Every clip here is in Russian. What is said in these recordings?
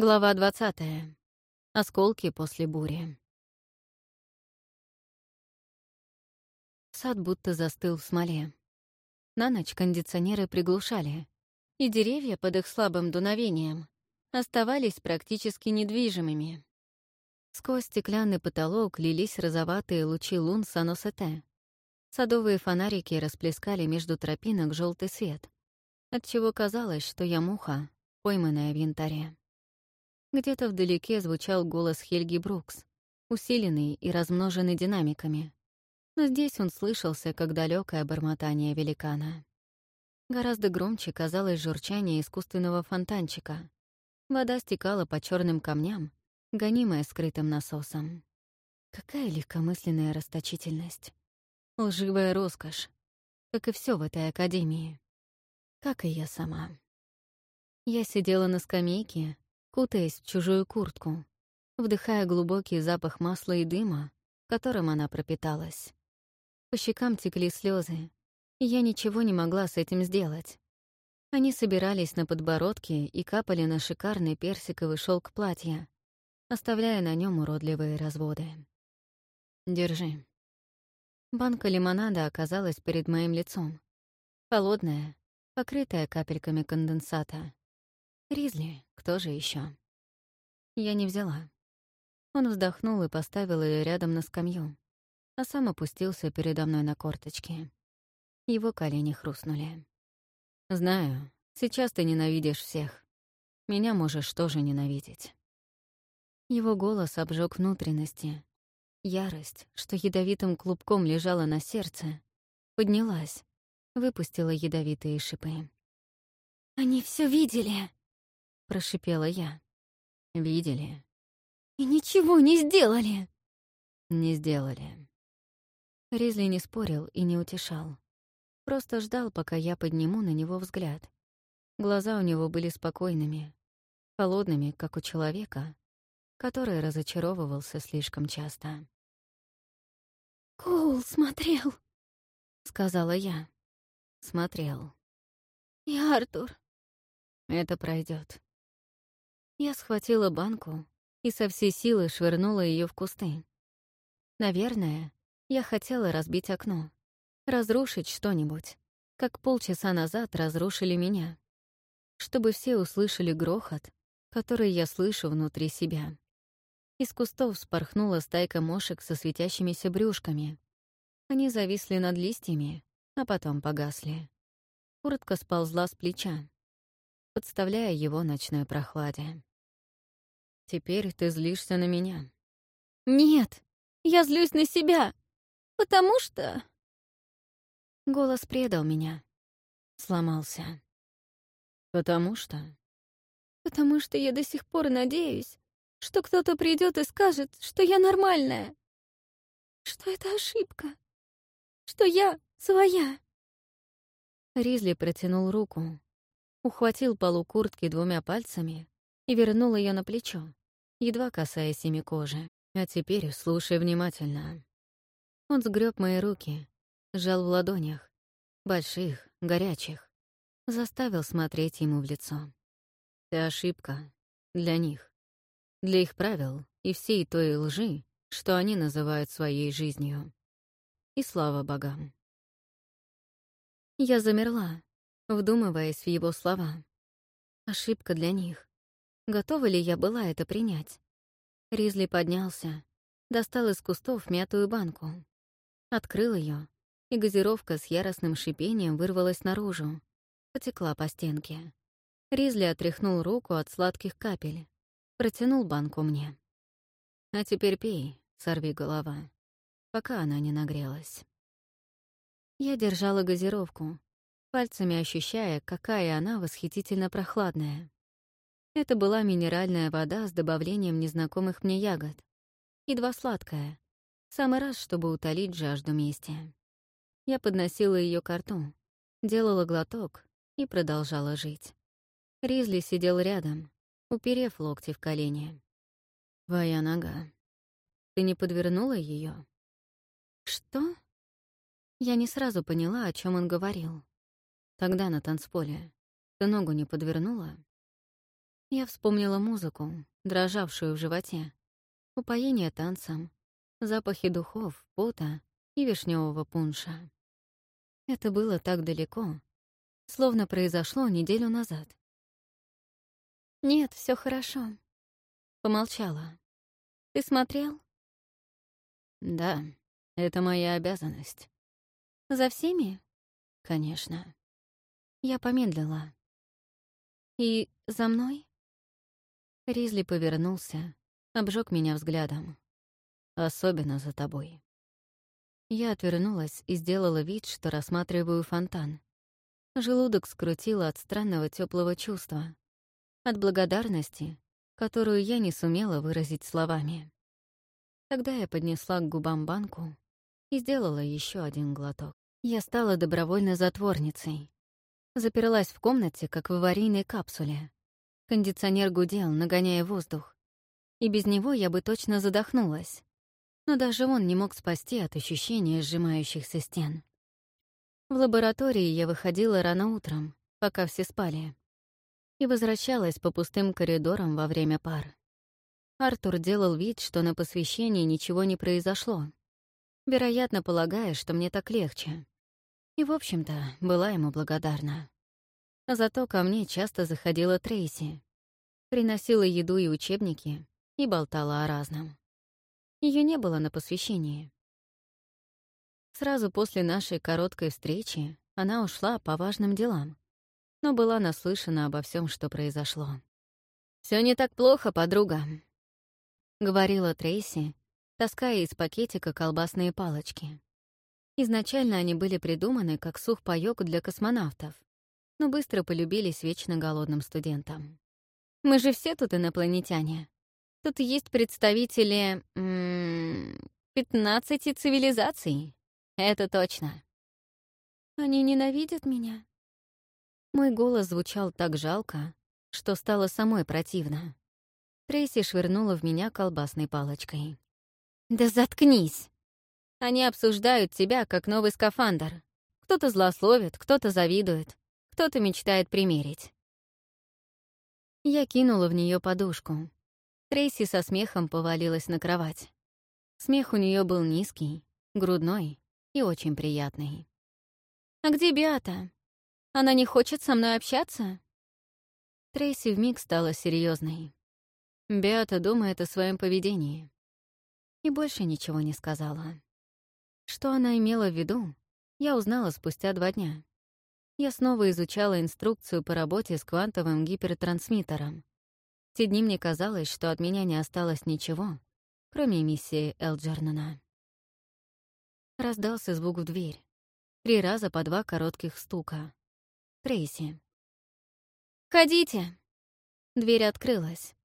Глава 20. Осколки после бури. Сад будто застыл в смоле. На ночь кондиционеры приглушали, и деревья под их слабым дуновением оставались практически недвижимыми. Сквозь стеклянный потолок лились розоватые лучи лун Саносете. Садовые фонарики расплескали между тропинок желтый свет, отчего казалось, что я муха, пойманная в янтаре. Где-то вдалеке звучал голос Хельги Брукс, усиленный и размноженный динамиками. Но здесь он слышался, как далекое бормотание великана. Гораздо громче казалось журчание искусственного фонтанчика. Вода стекала по черным камням, гонимая скрытым насосом. Какая легкомысленная расточительность. Лживая роскошь. Как и все в этой академии. Как и я сама. Я сидела на скамейке, кутаясь в чужую куртку, вдыхая глубокий запах масла и дыма, которым она пропиталась. По щекам текли слезы, и я ничего не могла с этим сделать. Они собирались на подбородке и капали на шикарный персиковый шелк платья, оставляя на нем уродливые разводы. «Держи». Банка лимонада оказалась перед моим лицом. Холодная, покрытая капельками конденсата. Ризли, кто же еще? Я не взяла. Он вздохнул и поставил ее рядом на скамью, а сам опустился передо мной на корточки. Его колени хрустнули. «Знаю, сейчас ты ненавидишь всех. Меня можешь тоже ненавидеть». Его голос обжег внутренности. Ярость, что ядовитым клубком лежала на сердце, поднялась, выпустила ядовитые шипы. «Они все видели!» — прошипела я. «Видели?» «И ничего не сделали!» «Не сделали». Ризли не спорил и не утешал. Просто ждал, пока я подниму на него взгляд. Глаза у него были спокойными, холодными, как у человека, который разочаровывался слишком часто. «Коул смотрел», — сказала я. Смотрел. «И Артур». «Это пройдет. Я схватила банку и со всей силы швырнула ее в кусты. Наверное, я хотела разбить окно, разрушить что-нибудь, как полчаса назад разрушили меня, чтобы все услышали грохот, который я слышу внутри себя. Из кустов спорхнула стайка мошек со светящимися брюшками. Они зависли над листьями, а потом погасли. Куртка сползла с плеча, подставляя его ночной прохладе. Теперь ты злишься на меня. Нет, я злюсь на себя, потому что... Голос предал меня. Сломался. Потому что... Потому что я до сих пор надеюсь, что кто-то придет и скажет, что я нормальная. Что это ошибка. Что я своя. Ризли протянул руку, ухватил полу куртки двумя пальцами и вернул ее на плечо едва касаясь ими кожи. А теперь слушай внимательно. Он сгреб мои руки, сжал в ладонях, больших, горячих, заставил смотреть ему в лицо. Ты ошибка для них, для их правил и всей той лжи, что они называют своей жизнью. И слава богам. Я замерла, вдумываясь в его слова. Ошибка для них. Готова ли я была это принять? Ризли поднялся, достал из кустов мятую банку. Открыл ее, и газировка с яростным шипением вырвалась наружу, потекла по стенке. Ризли отряхнул руку от сладких капель, протянул банку мне. «А теперь пей, сорви голова, пока она не нагрелась». Я держала газировку, пальцами ощущая, какая она восхитительно прохладная. Это была минеральная вода с добавлением незнакомых мне ягод. Едва сладкая. Самый раз, чтобы утолить жажду мести. Я подносила ее к рту, делала глоток и продолжала жить. Ризли сидел рядом, уперев локти в колени. «Твоя нога. Ты не подвернула ее? «Что?» Я не сразу поняла, о чем он говорил. Тогда на танцполе. Ты ногу не подвернула? Я вспомнила музыку, дрожавшую в животе, упоение танцем, запахи духов, пота и вишневого пунша. Это было так далеко, словно произошло неделю назад. «Нет, все хорошо», — помолчала. «Ты смотрел?» «Да, это моя обязанность». «За всеми?» «Конечно». Я помедлила. «И за мной?» Ризли повернулся, обжег меня взглядом. «Особенно за тобой». Я отвернулась и сделала вид, что рассматриваю фонтан. Желудок скрутило от странного теплого чувства. От благодарности, которую я не сумела выразить словами. Тогда я поднесла к губам банку и сделала еще один глоток. Я стала добровольной затворницей. Заперлась в комнате, как в аварийной капсуле. Кондиционер гудел, нагоняя воздух. И без него я бы точно задохнулась. Но даже он не мог спасти от ощущения сжимающихся стен. В лаборатории я выходила рано утром, пока все спали, и возвращалась по пустым коридорам во время пар. Артур делал вид, что на посвящении ничего не произошло, вероятно, полагая, что мне так легче. И, в общем-то, была ему благодарна. Зато ко мне часто заходила Трейси. Приносила еду и учебники и болтала о разном. Ее не было на посвящении. Сразу после нашей короткой встречи она ушла по важным делам, но была наслышана обо всем, что произошло. Все не так плохо, подруга», — говорила Трейси, таская из пакетика колбасные палочки. Изначально они были придуманы как сухпайок для космонавтов, но быстро полюбились вечно голодным студентам. Мы же все тут инопланетяне. Тут есть представители... 15 цивилизаций. Это точно. Они ненавидят меня. Мой голос звучал так жалко, что стало самой противно. Трейси швырнула в меня колбасной палочкой. «Да заткнись! Они обсуждают тебя как новый скафандр. Кто-то злословит, кто-то завидует, кто-то мечтает примерить. Я кинула в нее подушку. Трейси со смехом повалилась на кровать. Смех у нее был низкий, грудной и очень приятный. «А где Биата? Она не хочет со мной общаться?» Трейси вмиг стала серьезной. Биата думает о своем поведении. И больше ничего не сказала. Что она имела в виду, я узнала спустя два дня я снова изучала инструкцию по работе с квантовым гипертрансмиттером. Те дни мне казалось, что от меня не осталось ничего, кроме миссии Элджернана. Раздался звук в дверь. Три раза по два коротких стука. Трейси. «Ходите!» Дверь открылась.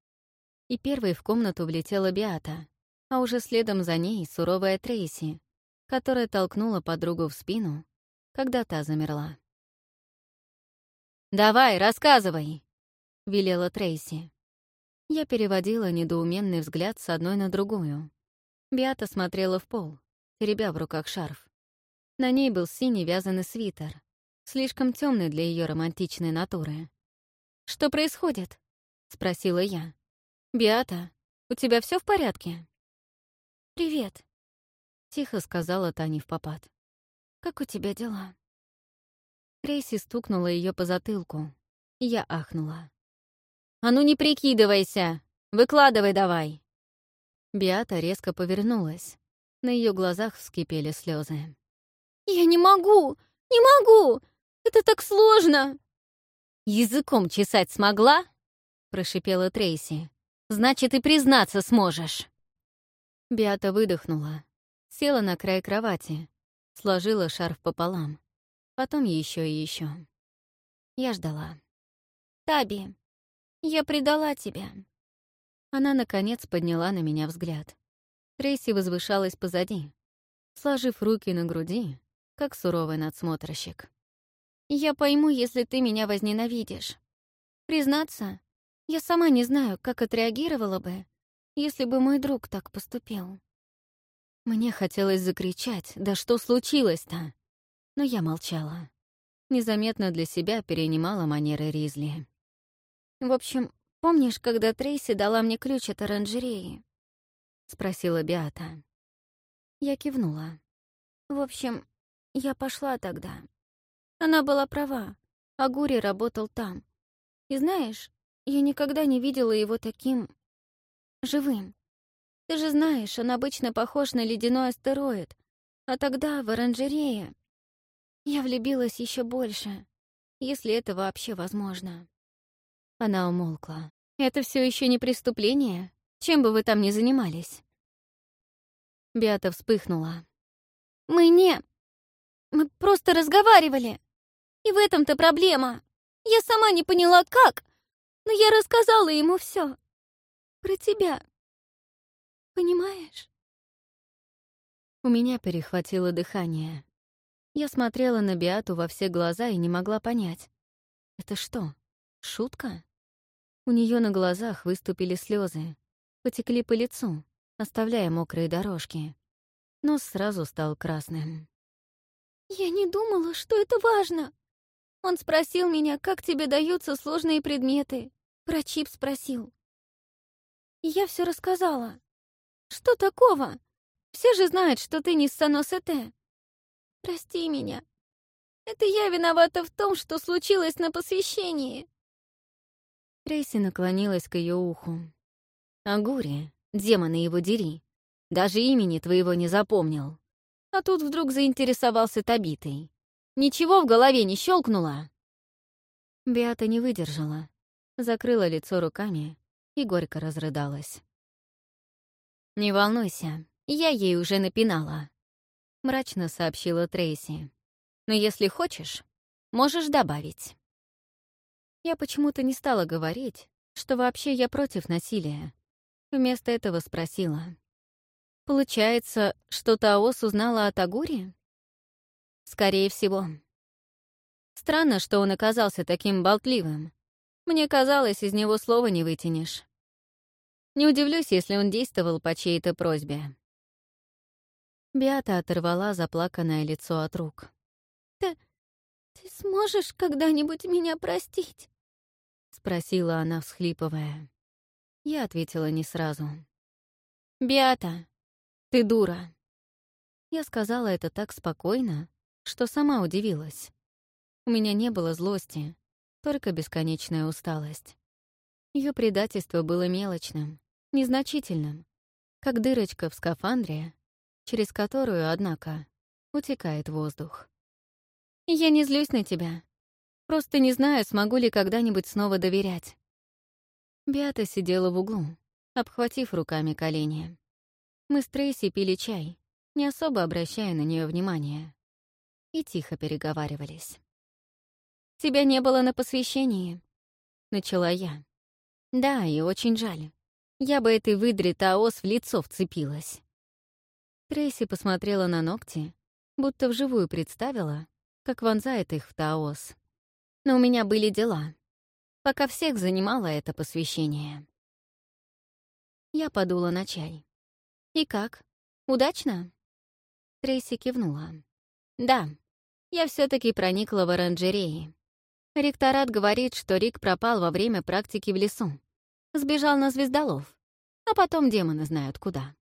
И первой в комнату влетела Биата, а уже следом за ней суровая Трейси, которая толкнула подругу в спину, когда та замерла. «Давай, рассказывай!» — велела Трейси. Я переводила недоуменный взгляд с одной на другую. Биата смотрела в пол, теребя в руках шарф. На ней был синий вязаный свитер, слишком темный для ее романтичной натуры. «Что происходит?» — спросила я. «Биата, у тебя все в порядке?» «Привет», — тихо сказала Таня в попад. «Как у тебя дела?» Трейси стукнула ее по затылку. Я ахнула. «А ну не прикидывайся! Выкладывай давай!» Биата резко повернулась. На ее глазах вскипели слезы. «Я не могу! Не могу! Это так сложно!» «Языком чесать смогла?» — прошипела Трейси. «Значит, и признаться сможешь!» Биата выдохнула, села на край кровати, сложила шарф пополам потом еще и еще. Я ждала. «Таби, я предала тебя». Она, наконец, подняла на меня взгляд. Трейси возвышалась позади, сложив руки на груди, как суровый надсмотрщик. «Я пойму, если ты меня возненавидишь. Признаться, я сама не знаю, как отреагировала бы, если бы мой друг так поступил». Мне хотелось закричать, да что случилось-то? Но я молчала. Незаметно для себя перенимала манеры Ризли. В общем, помнишь, когда Трейси дала мне ключ от оранжереи?» — спросила Биата. Я кивнула. В общем, я пошла тогда. Она была права. Агури работал там. И знаешь, я никогда не видела его таким... живым. Ты же знаешь, он обычно похож на ледяной астероид. А тогда в оранжерее я влюбилась еще больше, если это вообще возможно. Она умолкла. Это все еще не преступление? Чем бы вы там ни занимались? Беата вспыхнула. Мы не... Мы просто разговаривали. И в этом-то проблема. Я сама не поняла, как, но я рассказала ему все. Про тебя. Понимаешь? У меня перехватило дыхание. Я смотрела на Биату во все глаза и не могла понять. Это что, шутка? У нее на глазах выступили слезы, потекли по лицу, оставляя мокрые дорожки. Нос сразу стал красным. «Я не думала, что это важно. Он спросил меня, как тебе даются сложные предметы. Про чип спросил. И я все рассказала. Что такого? Все же знают, что ты не Саносете. Прости меня. Это я виновата в том, что случилось на посвящении. Трейси наклонилась к ее уху. «Агури, демона его дери, даже имени твоего не запомнил. А тут вдруг заинтересовался Табитой. Ничего в голове не щелкнуло?» Беата не выдержала, закрыла лицо руками и горько разрыдалась. «Не волнуйся, я ей уже напинала», — мрачно сообщила Трейси. «Но если хочешь, можешь добавить». Я почему-то не стала говорить, что вообще я против насилия. Вместо этого спросила. «Получается, что Таос узнала о Тагуре?» «Скорее всего». Странно, что он оказался таким болтливым. Мне казалось, из него слова не вытянешь. Не удивлюсь, если он действовал по чьей-то просьбе. Биата оторвала заплаканное лицо от рук. «Ты... ты сможешь когда-нибудь меня простить?» — спросила она, всхлипывая. Я ответила не сразу. «Биата, ты дура!» Я сказала это так спокойно, что сама удивилась. У меня не было злости, только бесконечная усталость. Ее предательство было мелочным, незначительным, как дырочка в скафандре, через которую, однако, утекает воздух. «Я не злюсь на тебя. Просто не знаю, смогу ли когда-нибудь снова доверять». Биата сидела в углу, обхватив руками колени. Мы с Трейси пили чай, не особо обращая на нее внимания, и тихо переговаривались. «Тебя не было на посвящении», — начала я. «Да, и очень жаль. Я бы этой выдре Таос в лицо вцепилась». Трейси посмотрела на ногти, будто вживую представила, как вонзает их в Таос. Но у меня были дела, пока всех занимало это посвящение. Я подула на чай. «И как? Удачно?» Трейси кивнула. «Да, я все таки проникла в оранжереи. Ректорат говорит, что Рик пропал во время практики в лесу. Сбежал на звездолов, а потом демоны знают куда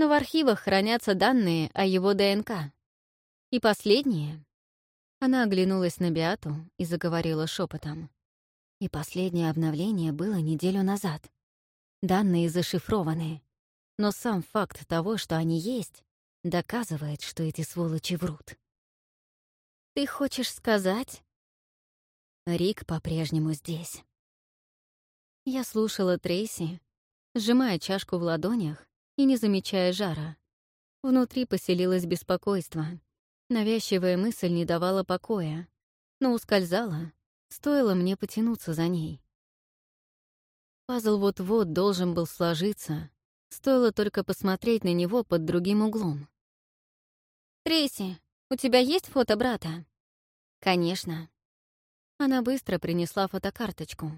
но в архивах хранятся данные о его ДНК. И последнее. Она оглянулась на Биату и заговорила шепотом. И последнее обновление было неделю назад. Данные зашифрованы. Но сам факт того, что они есть, доказывает, что эти сволочи врут. «Ты хочешь сказать?» Рик по-прежнему здесь. Я слушала Трейси, сжимая чашку в ладонях и не замечая жара. Внутри поселилось беспокойство. Навязчивая мысль не давала покоя, но ускользала, стоило мне потянуться за ней. Пазл вот-вот должен был сложиться, стоило только посмотреть на него под другим углом. «Трейси, у тебя есть фото брата?» «Конечно». Она быстро принесла фотокарточку.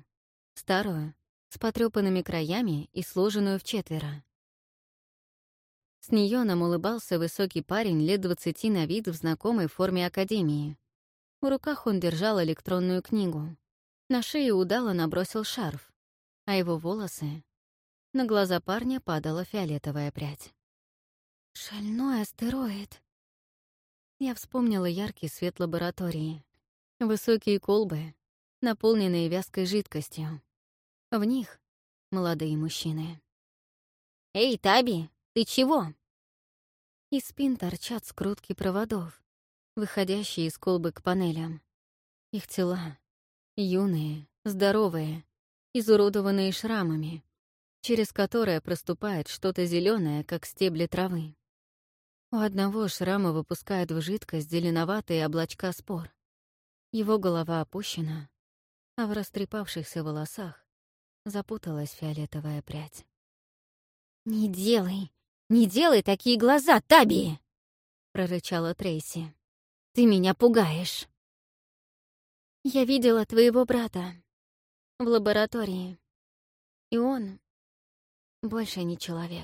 Старую, с потрёпанными краями и сложенную в четверо. С нее нам улыбался высокий парень лет двадцати на вид в знакомой форме академии. В руках он держал электронную книгу. На шею удало набросил шарф. а его волосы... На глаза парня падала фиолетовая прядь. «Шальной астероид!» Я вспомнила яркий свет лаборатории. Высокие колбы, наполненные вязкой жидкостью. В них — молодые мужчины. «Эй, Таби, ты чего?» Из спин торчат скрутки проводов, выходящие из колбы к панелям. Их тела — юные, здоровые, изуродованные шрамами, через которое проступает что-то зеленое, как стебли травы. У одного шрама выпускает в жидкость зеленоватые облачка спор. Его голова опущена, а в растрепавшихся волосах запуталась фиолетовая прядь. «Не делай, не делай такие глаза, Таби!» — прорычала Трейси. «Ты меня пугаешь!» «Я видела твоего брата в лаборатории, и он больше не человек.